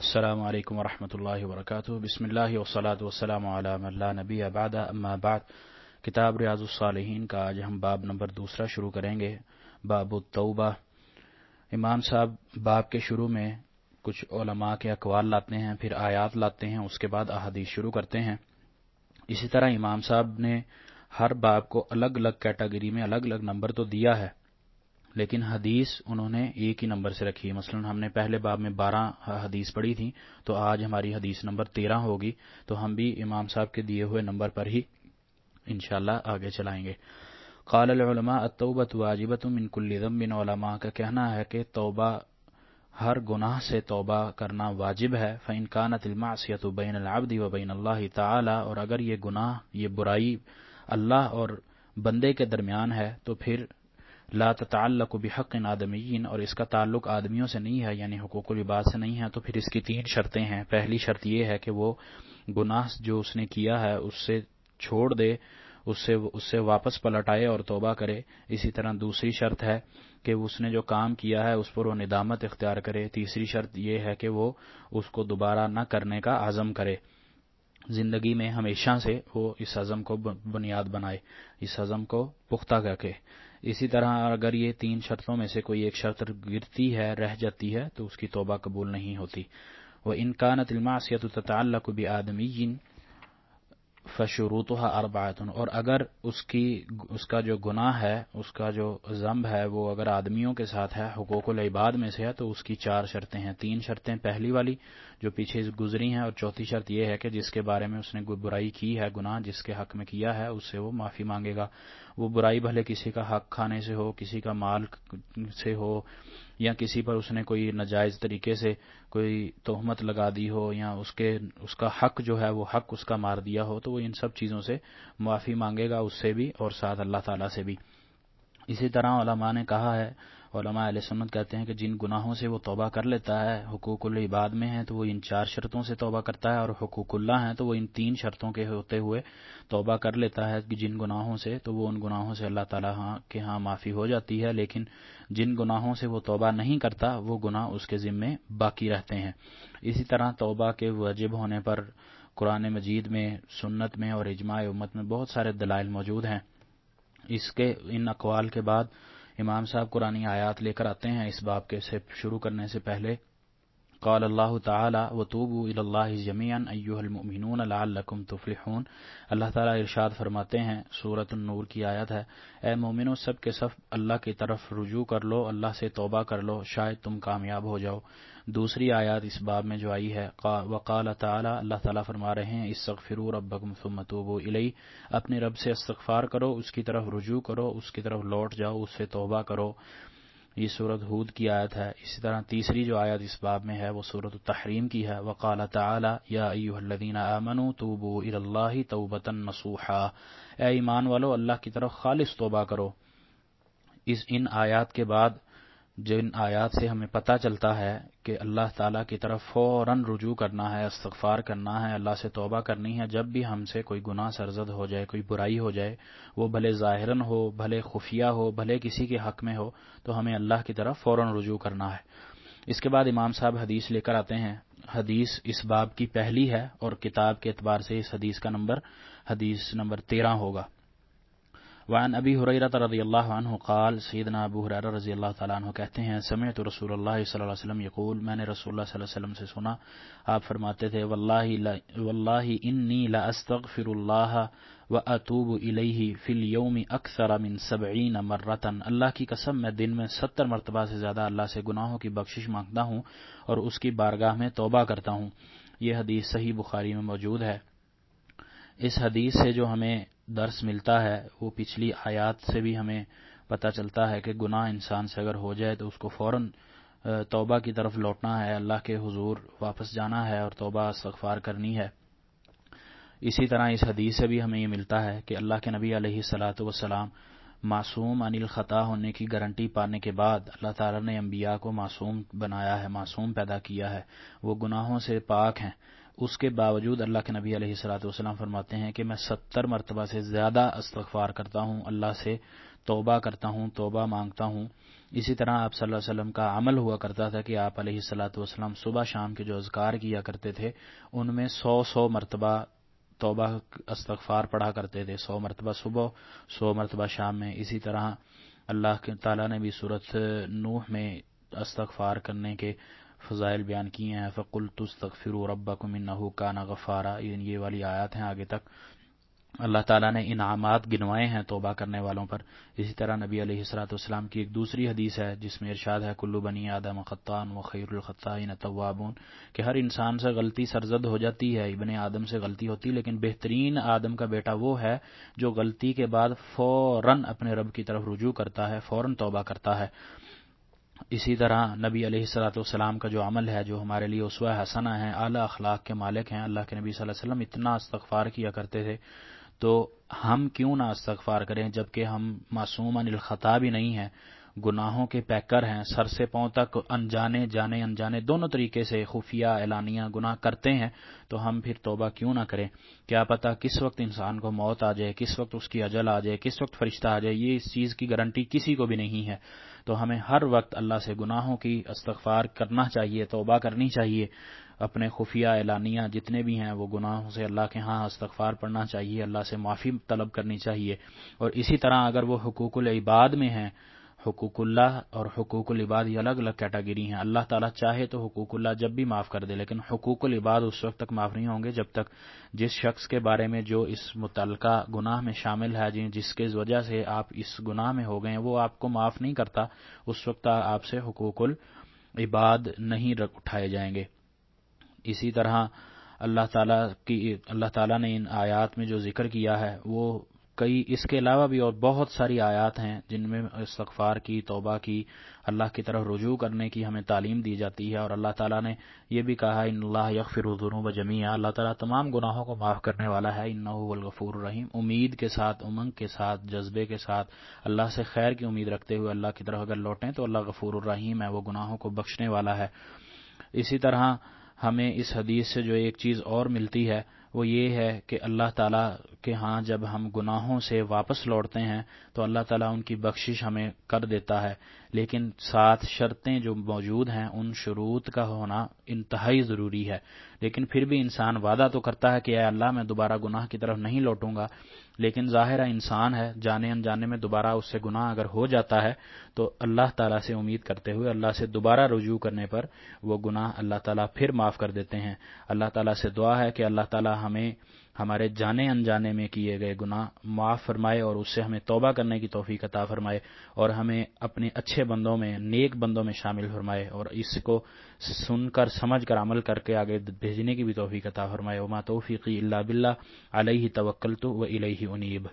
السلام علیکم ورحمۃ اللہ وبرکاتہ بسم اللہ وسلاۃ وسلم علام اللہ نبی اباد اما بعد، کتاب ریاض الصالحین کا آج ہم باب نمبر دوسرا شروع کریں گے، باب التوبہ. امام صاحب، باب کے شروع میں کچھ علماء کے اقوال لاتے ہیں، پھر آیات لاتے ہیں، اس کے بعد احادیث شروع کرتے ہیں. اسی طرح امام صاحب نے ہر باب کو الگ الگ کیٹاگری میں الگ الگ نمبر تو دیا ہے لیکن حدیث انہوں نے ایک ہی نمبر سے رکھی ہے۔ مثلا ہم نے پہلے باب میں بارہ حدیث پڑھی تھی تو آج ہماری حدیث نمبر تیرہ ہوگی، تو ہم بھی امام صاحب کے دیے ہوئے نمبر پر ہی انشاءاللہ آگے چلائیں گے۔ قال العلماء التوبة واجبت من کل ذنب، علماء کا کہنا ہے کہ توبہ ہر گناہ سے توبہ کرنا واجب ہے۔ فإن كانت المعصیت بین العبد و بین اللہ تعالی، اور اگر یہ گناہ، یہ برائی اللہ اور بندے کے درمیان ہے، تو پھر لا تتعلق بحق آدمین اور اس کا تعلق آدمیوں سے نہیں ہے یعنی حقوق العباد سے نہیں ہے، تو پھر اس کی تین شرطیں ہیں۔ پہلی شرط یہ ہے کہ وہ گناہ جو اس نے کیا ہے، اس سے چھوڑ دے، اس سے اس سے واپس پلٹ آئے اور توبہ کرے۔ اسی طرح دوسری شرط ہے کہ اس نے جو کام کیا ہے، اس پر وہ ندامت اختیار کرے۔ تیسری شرط یہ ہے کہ وہ اس کو دوبارہ نہ کرنے کا عزم کرے۔ زندگی میں ہمیشہ سے وہ اس عزم کو بنیاد بنائے، اس عزم کو پختہ کر کے۔ اسی طرح اگر یہ تین شرطوں میں سے کوئی ایک شرط گرتی ہے، رہ جاتی ہے، تو اس کی توبہ قبول نہیں ہوتی۔ وہ انکانت الماسیت تطالق بھی آدمی فشروطها اربعۃ اور اگر اس کی اس کا جو گناہ ہے، اس کا جو ضمب ہے، وہ اگر آدمیوں کے ساتھ ہے، حقوق العباد میں سے ہے، تو اس کی چار شرطیں ہیں، تین شرطیں، پہلی والی جو پیچھے گزری ہیں، اور چوتھی شرط یہ ہے کہ جس کے بارے میں اس نے برائی کی ہے، گناہ جس کے حق میں کیا ہے، اس سے وہ معافی مانگے گا۔ وہ برائی بھلے کسی کا حق کھانے سے ہو، کسی کا مال سے ہو یا کسی پر اس نے کوئی ناجائز طریقے سے کوئی تہمت لگا دی ہو یا اس کے، اس کا حق جو ہے وہ حق اس کا مار دیا ہو، تو وہ ان سب چیزوں سے معافی مانگے گا، اس سے بھی اور ساتھ اللہ تعالی سے بھی۔ اسی طرح علماء نے کہا ہے علماء علیہ سنت کہتے ہیں کہ جن گناہوں سے وہ توبہ کر لیتا ہے، حقوق العباد میں ہیں تو وہ ان چار شرطوں سے توبہ کرتا ہے اور حقوق اللہ ہیں تو وہ ان تین شرطوں کے ہوتے ہوئے توبہ کر لیتا ہے کہ جن گناہوں سے تو وہ ان گناہوں سے اللہ تعالیٰ ہاں کے ہاں معافی ہو جاتی ہے، لیکن جن گناہوں سے وہ توبہ نہیں کرتا وہ گناہ اس کے ذمے باقی رہتے ہیں۔ اسی طرح توبہ کے واجب ہونے پر قرآن مجید میں، سنت میں اور اجماع امت میں بہت سارے دلائل موجود ہیں۔ اس کے، ان اقوال کے بعد امام صاحب قرآن آیات لے کر آتے ہیں اس باب کے سے شروع کرنے سے پہلے قال اللہ تعالی و توبو اللہ جمیان ایوہ المؤمنون لعلکم تفلحون. اللہ تعالی ارشاد فرماتے ہیں سورت النور کی آیت ہے، اے مومنو سب کے سب اللہ کی طرف رجوع کر لو، اللہ سے توبہ کر لو، شاید تم کامیاب ہو جاؤ. دوسری آیات اس باب میں جو آئی ہے وقال تعالی، اللہ تعالیٰ فرما رہے ہیں، استغفروا ربکم ثم توبوا الی اپنے رب سے استغفار کرو، اس کی طرف رجوع کرو، اس کی طرف لوٹ جاؤ، اس سے توبہ کرو. یہ صورت ہود کی آیت ہے۔ اسی طرح تیسری جو آیت اس باب میں ہے وہ صورت التحریم کی ہے۔ وقال تعالی، یا ایوہ الذین آمنوا توبوا الی توبتا نصوحا۔ اے ایمان والو، اللہ کی طرف خالص توبہ کرو۔ اس ان آیات کے بعد جن آیات سے ہمیں پتہ چلتا ہے کہ اللہ تعالیٰ کی طرف فوراً رجوع کرنا ہے، استغفار کرنا ہے، اللہ سے توبہ کرنی ہے، جب بھی ہم سے کوئی گناہ سرزد ہو جائے، کوئی برائی ہو جائے، وہ بھلے ظاہراً ہو، بھلے خفیہ ہو، بھلے کسی کے حق میں ہو، تو ہمیں اللہ کی طرف فوراً رجوع کرنا ہے۔ اس کے بعد امام صاحب حدیث لے کر آتے ہیں۔ حدیث اس باب کی پہلی ہے اور کتاب کے اعتبار سے اس حدیث کا نمبر، حدیث نمبر تیرہ ہوگا۔ وعن ابی حریرت رضی اللہ عنہ قال، سیدنا ابو حریر رضی اللہ تعالیٰ عنہ کہتے ہیں، سمعت رسول اللہ صلی اللہ علیہ وسلم یقول، میں نے رسول اللہ صلی اللہ علیہ وسلم سے سنا، آپ فرماتے تھے، واللہ واللہ انی لا استغفر اللہ و اتوب الیہ فی اليوم اکثر من سبعین مرتن۔ اللہ کی قسم، میں دن میں ستر مرتبہ سے زیادہ اللہ سے گناہوں کی بخشش مانگتا ہوں اور اس کی بارگاہ میں توبہ کرتا ہوں۔ یہ حدیث صحیح بخاری میں موجود ہے۔ اس حدیث سے جو ہمیں درس ملتا ہے، وہ پچھلی آیات سے بھی ہمیں پتہ چلتا ہے کہ گناہ انسان سے اگر ہو جائے تو اس کو فوراً توبہ کی طرف لوٹنا ہے، اللہ کے حضور واپس جانا ہے اور توبہ استغفار کرنی ہے۔ اسی طرح اس حدیث سے بھی ہمیں یہ ملتا ہے کہ اللہ کے نبی علیہ صلاۃ وسلام معصوم انل خطا ہونے کی گارنٹی پانے کے بعد اللہ تعالیٰ نے انبیاء کو معصوم بنایا ہے، معصوم پیدا کیا ہے۔ وہ گناہوں سے پاک ہیں۔ اس کے باوجود اللہ کے نبی علیہ السلاۃ والسلام فرماتے ہیں کہ میں ستر مرتبہ سے زیادہ استغفار کرتا ہوں، اللہ سے توبہ کرتا ہوں، توبہ مانگتا ہوں۔ اسی طرح آپ صلی اللہ علیہ وسلم کا عمل ہوا کرتا تھا کہ آپ علیہ السلاۃ والسلام صبح شام کے جو اذکار کیا کرتے تھے، ان میں سو سو مرتبہ توبہ استغفار پڑھا کرتے تھے، سو مرتبہ صبح، سو مرتبہ شام میں۔ اسی طرح اللہ تعالیٰ نے بھی صورت نوح میں استغفار کرنے کے فضائل بیان کیے ہیں۔ فقل تستغفر ربکم انہو کان غفارا۔ یہ والی آیات ہیں آگے تک۔ اللہ تعالیٰ نے انعامات گنوائے ہیں توبہ کرنے والوں پر۔ اسی طرح نبی علیہ السلاۃ والسلام کی ایک دوسری حدیث ہے جس میں ارشاد ہے کلو بنی آدم خطان و خیر الخطین طوابون کہ ہر انسان سے غلطی سرزد ہو جاتی ہے، ابن آدم سے غلطی ہوتی، لیکن بہترین آدم کا بیٹا وہ ہے جو غلطی کے بعد فوراً اپنے رب کی طرف رجوع کرتا ہے، فوراً توبہ کرتا ہے۔ اسی طرح نبی علیہ السلاۃ والسلام کا جو عمل ہے، جو ہمارے لیے اسوہ حسنہ ہے اعلیٰ اخلاق کے مالک ہیں، اللہ کے نبی صلی اللہ علیہ وسلم اتنا استغفار کیا کرتے تھے۔ تو ہم کیوں نہ استغفار کریں، جبکہ ہم معصوم الخطا بھی نہیں ہیں۔ گناہوں کے پیکر ہیں، سر سے پاؤں تک انجانے، جانے، انجانے، دونوں طریقے سے خفیہ، اعلانیہ گناہ کرتے ہیں، تو ہم پھر توبہ کیوں نہ کریں؟ کیا پتا کس وقت انسان کو موت آ جائے، کس وقت اس کی اجل آ جائے، کس وقت فرشتہ آ جائے، یہ اس چیز کی گارنٹی کسی کو بھی نہیں ہے۔ تو ہمیں ہر وقت اللہ سے گناہوں کی استغفار کرنا چاہیے، توبہ کرنی چاہیے۔ اپنے خفیہ، اعلانیہ جتنے بھی ہیں، وہ گناہوں سے اللہ کے ہاں استغفار پڑھنا چاہیے، اللہ سے معافی طلب کرنی چاہیے۔ اور اسی طرح اگر وہ حقوق العباد میں ہیں حقوق اللہ اور حقوق العباد یہ الگ الگ کیٹاگری ہیں۔ اللہ تعالیٰ چاہے تو حقوق اللہ جب بھی معاف کر دے، لیکن حقوق العباد اس وقت تک معاف نہیں ہوں گے جب تک جس شخص کے بارے میں جو اس متعلقہ گناہ میں شامل ہے جس کے وجہ سے آپ اس گناہ میں ہو گئے وہ آپ کو معاف نہیں کرتا۔ اس وقت آپ سے حقوق العباد نہیں اٹھائے جائیں گے۔ اسی طرح اللہ تعالیٰ کی اللہ تعالیٰ نے ان آیات میں جو ذکر کیا ہے، وہ کئی، اس کے علاوہ بھی اور بہت ساری آیات ہیں جن میں استغفار کی، توبہ کی، اللہ کی طرف رجوع کرنے کی ہمیں تعلیم دی جاتی ہے اور اللہ تعالیٰ نے یہ بھی کہا، ان اللہ یغفر الذنوب جمیعا اللہ تعالیٰ تمام گناہوں کو معاف کرنے والا ہے ان الغفور الرحیم امید کے ساتھ، امنگ کے ساتھ، جذبے کے ساتھ، اللہ سے خیر کی امید رکھتے ہوئے اللہ کی طرف اگر لوٹیں تو اللہ غفور الرحیم ہے، وہ گناہوں کو بخشنے والا ہے۔ اسی طرح ہمیں اس حدیث سے جو ایک چیز اور ملتی ہے وہ یہ ہے کہ اللہ تعالیٰ کے ہاں جب ہم گناہوں سے واپس لوٹتے ہیں تو اللہ تعالیٰ ان کی بخشش ہمیں کر دیتا ہے۔ لیکن ساتھ شرطیں جو موجود ہیں، ان شروط کا ہونا انتہائی ضروری ہے۔ لیکن پھر بھی انسان وعدہ تو کرتا ہے کہ اے اللہ، میں دوبارہ گناہ کی طرف نہیں لوٹوں گا۔ لیکن ظاہر انسان ہے، جانے انجانے میں دوبارہ اس سے گناہ اگر ہو جاتا ہے، تو اللہ تعالیٰ سے امید کرتے ہوئے، اللہ سے دوبارہ رجوع کرنے پر وہ گناہ اللہ تعالیٰ پھر معاف کر دیتے ہیں۔ اللہ تعالیٰ سے دعا ہے کہ اللہ تعالیٰ ہمیں ہمارے جانے انجانے میں کیے گئے گناہ معاف فرمائے اور اس سے ہمیں توبہ کرنے کی توفیق عطا فرمائے اور ہمیں اپنے اچھے بندوں میں، نیک بندوں میں شامل فرمائے اور اس کو سن کر، سمجھ کر عمل کر کے آگے بھیجنے کی بھی توفیق عطا فرمائے۔ وما توفیقی اللہ بلّہ علیہ توکل تو و الیہ انیب۔